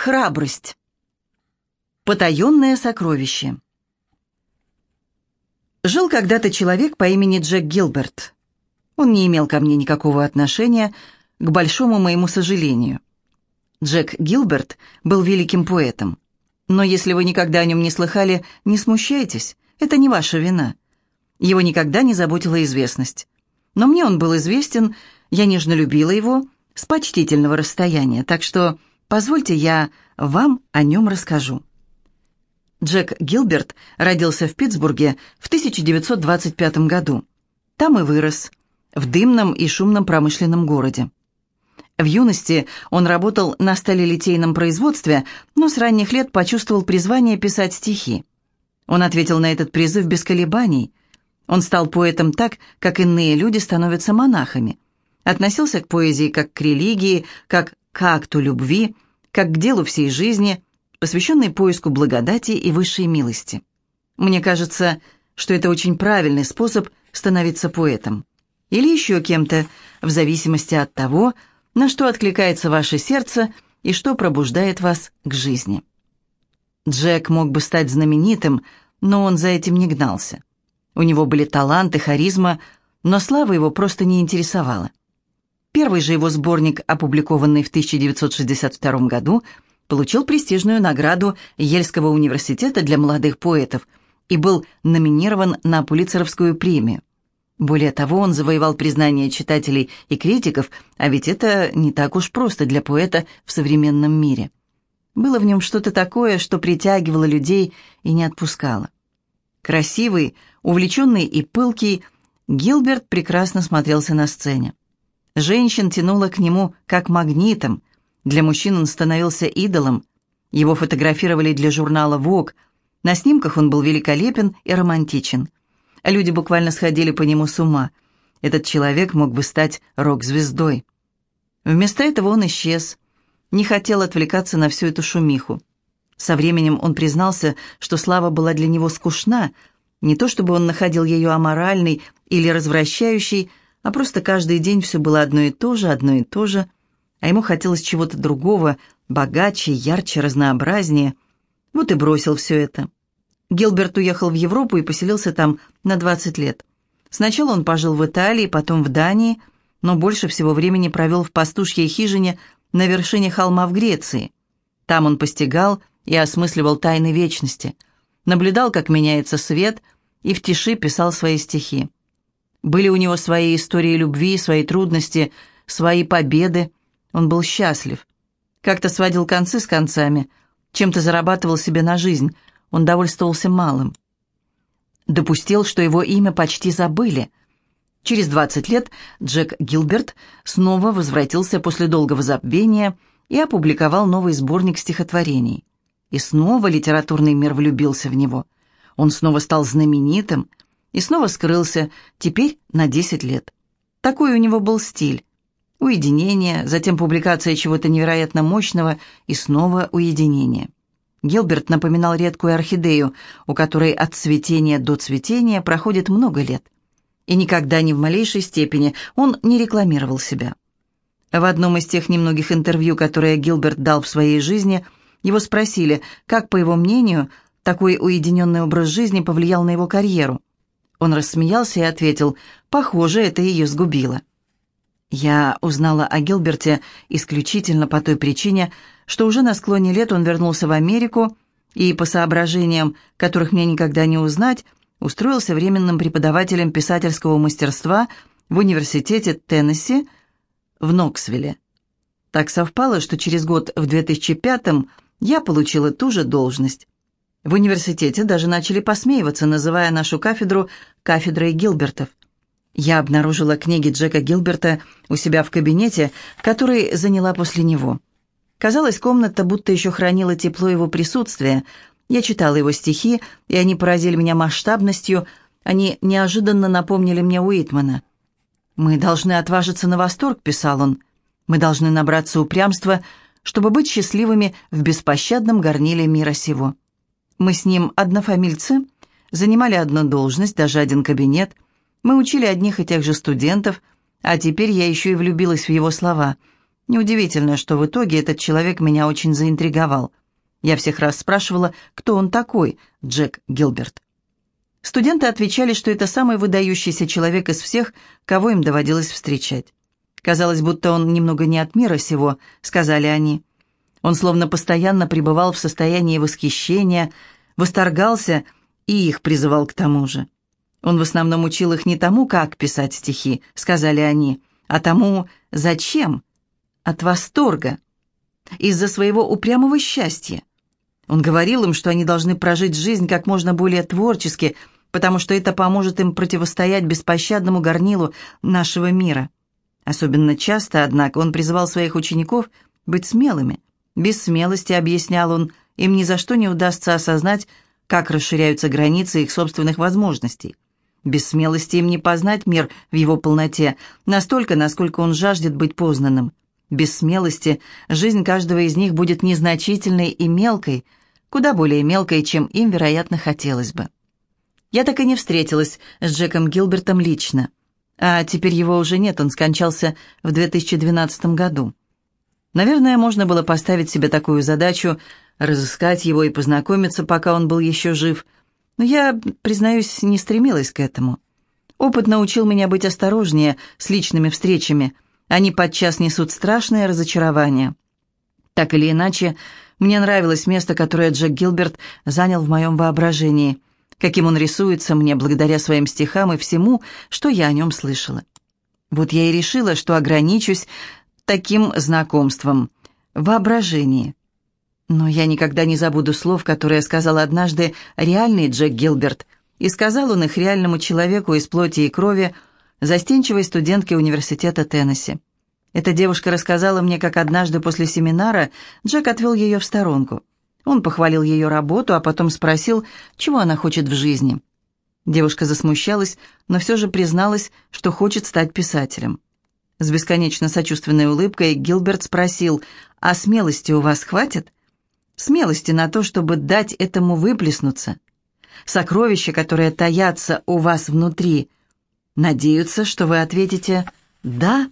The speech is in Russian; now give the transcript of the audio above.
Храбрость. Потаенное сокровище. Жил когда-то человек по имени Джек Гилберт. Он не имел ко мне никакого отношения, к большому моему сожалению. Джек Гилберт был великим поэтом. Но если вы никогда о нем не слыхали, не смущайтесь, это не ваша вина. Его никогда не заботила известность. Но мне он был известен, я нежно любила его, с почтительного расстояния, так что Позвольте, я вам о нем расскажу. Джек Гилберт родился в Питтсбурге в 1925 году. Там и вырос, в дымном и шумном промышленном городе. В юности он работал на сталелитейном производстве, но с ранних лет почувствовал призвание писать стихи. Он ответил на этот призыв без колебаний. Он стал поэтом так, как иные люди становятся монахами. Относился к поэзии как к религии, как к акту любви, как к делу всей жизни, посвященной поиску благодати и высшей милости. Мне кажется, что это очень правильный способ становиться поэтом. Или еще кем-то, в зависимости от того, на что откликается ваше сердце и что пробуждает вас к жизни. Джек мог бы стать знаменитым, но он за этим не гнался. У него были талант и харизма, но слава его просто не интересовала. Первый же его сборник, опубликованный в 1962 году, получил престижную награду Ельского университета для молодых поэтов и был номинирован на Пулитцеровскую премию. Более того, он завоевал признание читателей и критиков, а ведь это не так уж просто для поэта в современном мире. Было в нем что-то такое, что притягивало людей и не отпускало. Красивый, увлеченный и пылкий, Гилберт прекрасно смотрелся на сцене. Женщин тянуло к нему как магнитом. Для мужчин он становился идолом. Его фотографировали для журнала Vogue. На снимках он был великолепен и романтичен. Люди буквально сходили по нему с ума. Этот человек мог бы стать рок-звездой. Вместо этого он исчез. Не хотел отвлекаться на всю эту шумиху. Со временем он признался, что слава была для него скучна, не то чтобы он находил ее аморальной или развращающей, а просто каждый день все было одно и то же, одно и то же, а ему хотелось чего-то другого, богаче, ярче, разнообразнее. Вот и бросил все это. Гилберт уехал в Европу и поселился там на 20 лет. Сначала он пожил в Италии, потом в Дании, но больше всего времени провел в пастушьей хижине на вершине холма в Греции. Там он постигал и осмысливал тайны вечности, наблюдал, как меняется свет, и в тиши писал свои стихи. Были у него свои истории любви, свои трудности, свои победы. Он был счастлив. Как-то сводил концы с концами, чем-то зарабатывал себе на жизнь. Он довольствовался малым. Допустил, что его имя почти забыли. Через 20 лет Джек Гилберт снова возвратился после долгого забвения и опубликовал новый сборник стихотворений. И снова литературный мир влюбился в него. Он снова стал знаменитым, и снова скрылся, теперь на 10 лет. Такой у него был стиль. Уединение, затем публикация чего-то невероятно мощного и снова уединение. Гилберт напоминал редкую орхидею, у которой от цветения до цветения проходит много лет. И никогда ни в малейшей степени он не рекламировал себя. В одном из тех немногих интервью, которые Гилберт дал в своей жизни, его спросили, как, по его мнению, такой уединенный образ жизни повлиял на его карьеру. Он рассмеялся и ответил, «Похоже, это ее сгубило». Я узнала о Гилберте исключительно по той причине, что уже на склоне лет он вернулся в Америку и, по соображениям, которых мне никогда не узнать, устроился временным преподавателем писательского мастерства в университете Теннесси в Ноксвилле. Так совпало, что через год, в 2005-м, я получила ту же должность. В университете даже начали посмеиваться, называя нашу кафедру «кафедрой Гилбертов». Я обнаружила книги Джека Гилберта у себя в кабинете, который заняла после него. Казалось, комната будто еще хранила тепло его присутствия. Я читала его стихи, и они поразили меня масштабностью, они неожиданно напомнили мне Уитмана. «Мы должны отважиться на восторг», — писал он. «Мы должны набраться упрямства, чтобы быть счастливыми в беспощадном горниле мира сего». Мы с ним однофамильцы, занимали одну должность, даже один кабинет. Мы учили одних и тех же студентов, а теперь я еще и влюбилась в его слова. Неудивительно, что в итоге этот человек меня очень заинтриговал. Я всех раз спрашивала, кто он такой, Джек Гилберт. Студенты отвечали, что это самый выдающийся человек из всех, кого им доводилось встречать. Казалось, будто он немного не от мира сего, сказали они. Он словно постоянно пребывал в состоянии восхищения, восторгался и их призывал к тому же. Он в основном учил их не тому, как писать стихи, сказали они, а тому, зачем, от восторга, из-за своего упрямого счастья. Он говорил им, что они должны прожить жизнь как можно более творчески, потому что это поможет им противостоять беспощадному горнилу нашего мира. Особенно часто, однако, он призывал своих учеников быть смелыми. Без смелости, объяснял он, им ни за что не удастся осознать, как расширяются границы их собственных возможностей. Без смелости им не познать мир в его полноте, настолько, насколько он жаждет быть познанным. Без смелости жизнь каждого из них будет незначительной и мелкой, куда более мелкой, чем им, вероятно, хотелось бы. Я так и не встретилась с Джеком Гилбертом лично. А теперь его уже нет, он скончался в 2012 году. Наверное, можно было поставить себе такую задачу – разыскать его и познакомиться, пока он был еще жив. Но я, признаюсь, не стремилась к этому. Опыт научил меня быть осторожнее с личными встречами. Они подчас несут страшное разочарование. Так или иначе, мне нравилось место, которое Джек Гилберт занял в моем воображении – каким он рисуется мне благодаря своим стихам и всему, что я о нем слышала. Вот я и решила, что ограничусь таким знакомством, воображение. Но я никогда не забуду слов, которые сказал однажды реальный Джек Гилберт, и сказал он их реальному человеку из плоти и крови, застенчивой студентке университета Теннесси. Эта девушка рассказала мне, как однажды после семинара Джек отвел ее в сторонку. Он похвалил ее работу, а потом спросил, чего она хочет в жизни. Девушка засмущалась, но все же призналась, что хочет стать писателем. С бесконечно сочувственной улыбкой Гилберт спросил, «А смелости у вас хватит?» «Смелости на то, чтобы дать этому выплеснуться. Сокровища, которые таятся у вас внутри, надеются, что вы ответите «да».